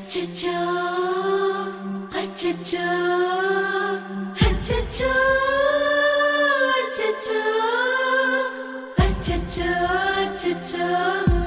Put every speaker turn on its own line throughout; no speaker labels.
하차차 하차차 하차차 하차차 하차차 하차차.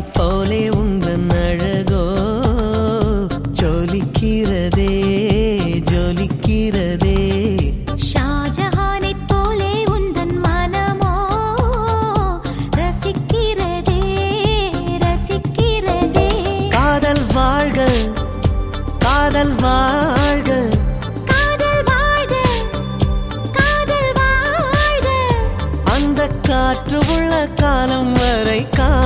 தாஜ்மஹாலை போலே உந்தன் அழகோ? ஜொலிக்கிறதே ஜொலிக்கிறதே.
ஷாஜஹானைப் போலே உந்தன் மனமோ? ரசிக்கிறதே ரசிக்கிறதே.
காதல் வாழ்க காதல் வாழ்க. காற்று உள்ள காலம் வரை வாழ்க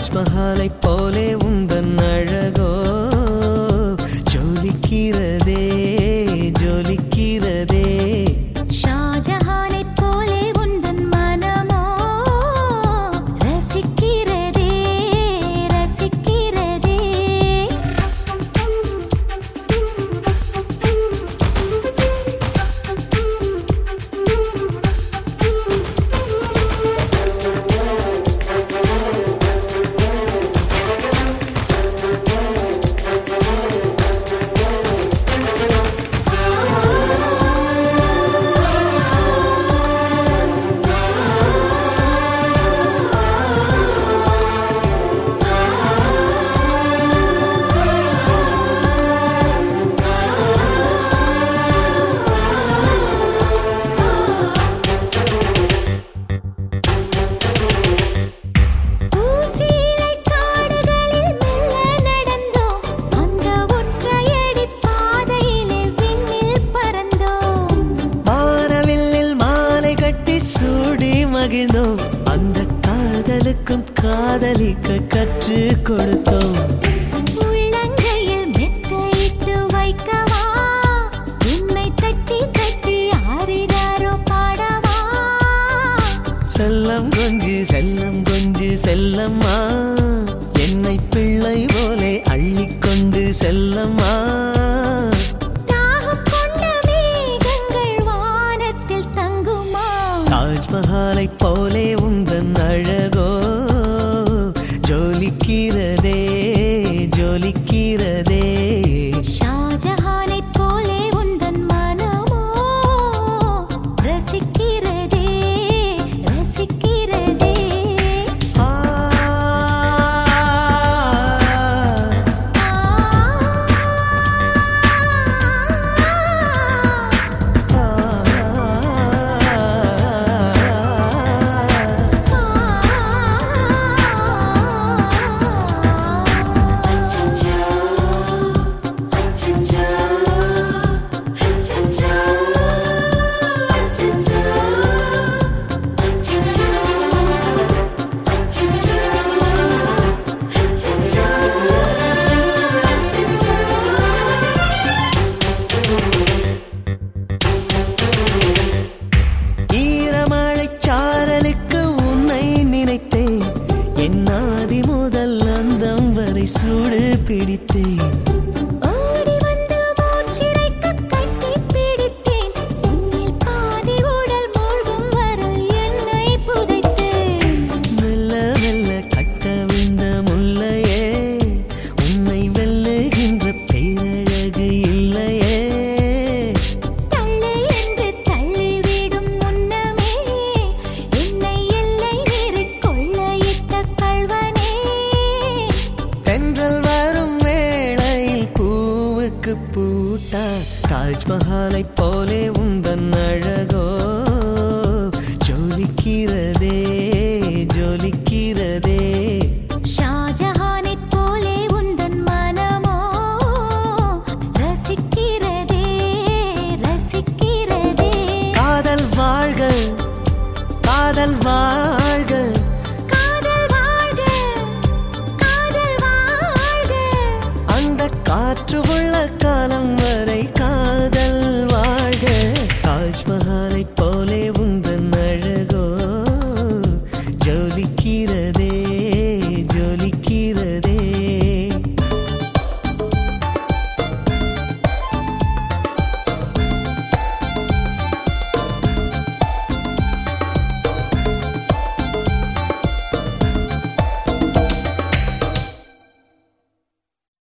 தாஜ்மஹாலை போலே காதலுக்கும் காதலிக்க கற்று கொடுத்தோம்.
உள்ளங்கையில் மெத்தையிட்டு வைக்கவா? உன்னை தட்டி தட்டி ஆறிடாரோ பாடவா?
செல்லம் கொஞ்சி செல்லம் கொஞ்சி செல்லம்மா. என்னை பிள்ளை போலே அள்ளிக்கொண்டு செல்லம்மா. ஜொலிக்கிறதே ஜொலிக்கிறதே. சூடு பிடித்தேன். பூவுக்கு பூட்டா தாஜ்மஹாலை போலே உந்தன் அழகோ? ஜொலிக்கிறதே ஜொலிக்கிறதே.
ஷாஜஹானைப் போலே உந்தன் மனமோ? ரசிக்கிறதே ரசிக்கிறதே.
காதல் வாழ்க காதல் வாழ்க.
காற்று உள்ள காலம் வரை காதல் வாழ்க.
தாஜ்மஹாலை போலே உந்தன் அழகோ. ஜோலிக்கிறதே ஜோலிக்கிறதே